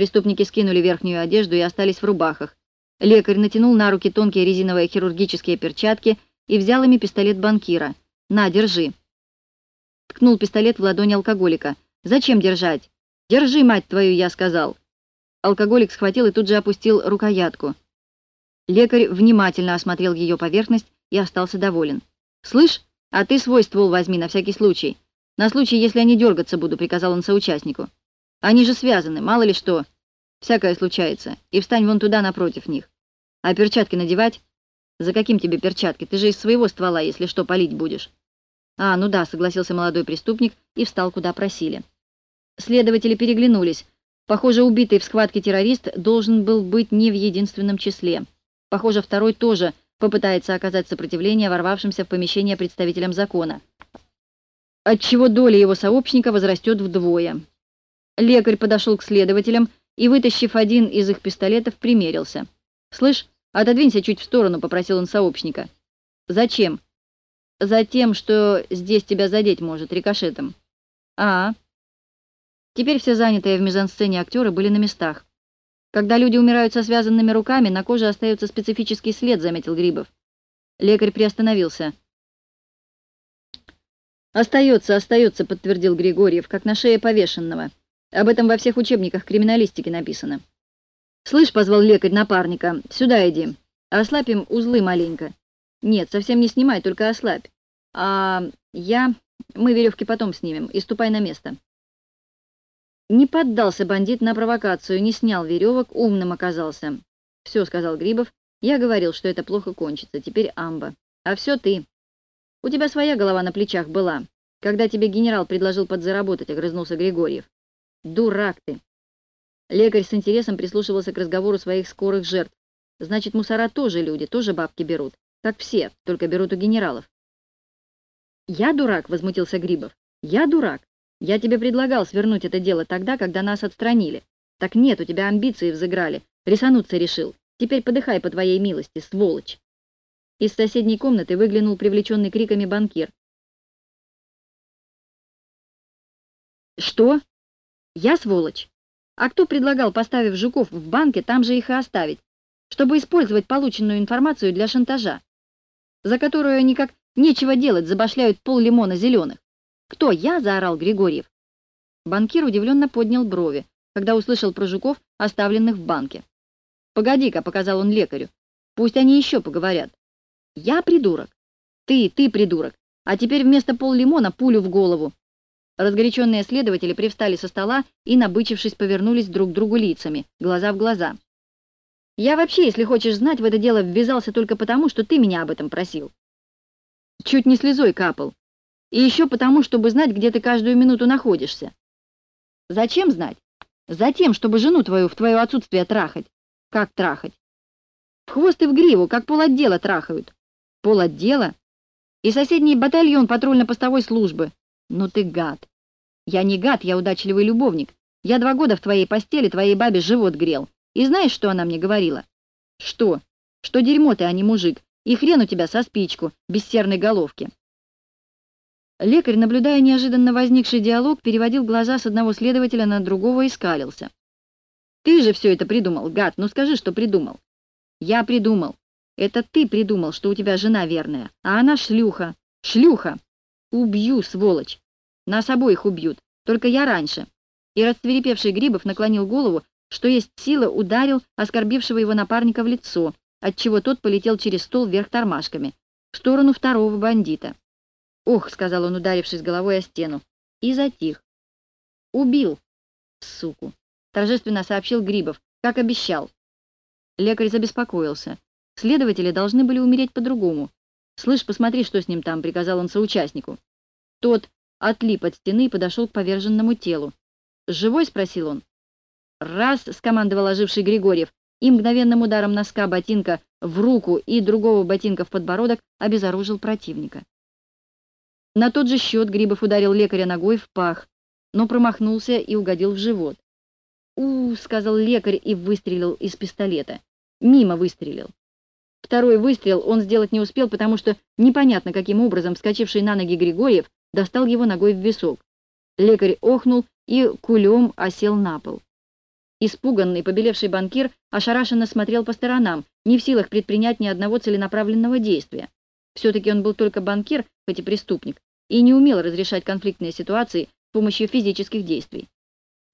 Преступники скинули верхнюю одежду и остались в рубахах. Лекарь натянул на руки тонкие резиновые хирургические перчатки и взял ими пистолет банкира. «На, держи!» Ткнул пистолет в ладонь алкоголика. «Зачем держать?» «Держи, мать твою, я сказал!» Алкоголик схватил и тут же опустил рукоятку. Лекарь внимательно осмотрел ее поверхность и остался доволен. «Слышь, а ты свой ствол возьми на всякий случай. На случай, если они дергаться буду», — приказал он соучастнику. «Они же связаны, мало ли что. Всякое случается. И встань вон туда напротив них. А перчатки надевать? За каким тебе перчатки? Ты же из своего ствола, если что, палить будешь». «А, ну да», — согласился молодой преступник и встал, куда просили. Следователи переглянулись. Похоже, убитый в схватке террорист должен был быть не в единственном числе. Похоже, второй тоже попытается оказать сопротивление ворвавшимся в помещение представителям закона, отчего доля его сообщника возрастет вдвое. Лекарь подошел к следователям и, вытащив один из их пистолетов, примерился. «Слышь, отодвинься чуть в сторону», — попросил он сообщника. «Зачем?» «Затем, что здесь тебя задеть может, рикошетом». «А, Теперь все занятые в мизансцене актеры были на местах. Когда люди умирают со связанными руками, на коже остается специфический след, заметил Грибов. Лекарь приостановился. «Остается, остается», — подтвердил Григорьев, как на шее повешенного. Об этом во всех учебниках криминалистики написано. «Слышь», — позвал лекарь напарника, — «сюда иди. Ослабим узлы маленько». «Нет, совсем не снимай, только ослабь. А я... Мы веревки потом снимем, и ступай на место». Не поддался бандит на провокацию, не снял веревок, умным оказался. «Все», — сказал Грибов, — «я говорил, что это плохо кончится, теперь амба. А все ты. У тебя своя голова на плечах была. Когда тебе генерал предложил подзаработать», — огрызнулся Григорьев. «Дурак ты!» Лекарь с интересом прислушивался к разговору своих скорых жертв. «Значит, мусора тоже люди, тоже бабки берут. Как все, только берут у генералов». «Я дурак?» — возмутился Грибов. «Я дурак? Я тебе предлагал свернуть это дело тогда, когда нас отстранили. Так нет, у тебя амбиции взыграли. Рисануться решил. Теперь подыхай по твоей милости, сволочь. Из соседней комнаты выглянул привлеченный криками банкир. «Что? Я сволочь? А кто предлагал, поставив жуков в банке, там же их и оставить, чтобы использовать полученную информацию для шантажа, за которую они как нечего делать забашляют пол лимона зеленых? «Кто я?» — заорал Григорьев. Банкир удивленно поднял брови, когда услышал про жуков, оставленных в банке. «Погоди-ка», — показал он лекарю, — «пусть они еще поговорят». «Я придурок». «Ты, ты придурок. А теперь вместо пол-лимона пулю в голову». Разгоряченные следователи привстали со стола и, набычившись, повернулись друг к другу лицами, глаза в глаза. «Я вообще, если хочешь знать, в это дело ввязался только потому, что ты меня об этом просил». Чуть не слезой капал. И еще потому, чтобы знать, где ты каждую минуту находишься. Зачем знать? Затем, чтобы жену твою в твое отсутствие трахать. Как трахать? В хвост и в гриву, как полотдела трахают. Полотдела? И соседний батальон патрульно-постовой службы. Ну ты гад. Я не гад, я удачливый любовник. Я два года в твоей постели твоей бабе живот грел. И знаешь, что она мне говорила? Что? Что дерьмо ты, а не мужик. И хрен у тебя со спичку, без серной головки. Лекарь, наблюдая неожиданно возникший диалог, переводил глаза с одного следователя на другого и скалился. «Ты же все это придумал, гад, ну скажи, что придумал». «Я придумал. Это ты придумал, что у тебя жена верная, а она шлюха. Шлюха! Убью, сволочь! Нас обоих убьют, только я раньше». И расцвирепевший Грибов наклонил голову, что есть сила, ударил оскорбившего его напарника в лицо, отчего тот полетел через стол вверх тормашками, в сторону второго бандита. «Ох», — сказал он, ударившись головой о стену, и затих. «Убил, суку», — торжественно сообщил Грибов, как обещал. Лекарь забеспокоился. Следователи должны были умереть по-другому. «Слышь, посмотри, что с ним там», — приказал он соучастнику. Тот отлип от стены и подошел к поверженному телу. «Живой?» — спросил он. «Раз!» — скомандовал оживший Григорьев, и мгновенным ударом носка ботинка в руку и другого ботинка в подбородок обезоружил противника. На тот же счет Грибов ударил лекаря ногой в пах, но промахнулся и угодил в живот. у сказал лекарь и выстрелил из пистолета. Мимо выстрелил. Второй выстрел он сделать не успел, потому что непонятно каким образом вскочивший на ноги Григорьев достал его ногой в висок. Лекарь охнул и кулем осел на пол. Испуганный, побелевший банкир ошарашенно смотрел по сторонам, не в силах предпринять ни одного целенаправленного действия. Все-таки он был только банкир, хоть и преступник, и не умел разрешать конфликтные ситуации с помощью физических действий.